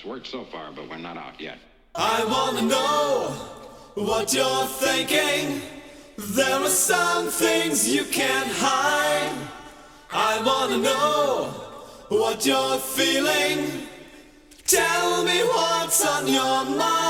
It's worked so far, but we're not out yet. I wanna know what you're thinking. There are some things you can't hide. I wanna know what you're feeling. Tell me what's on your mind.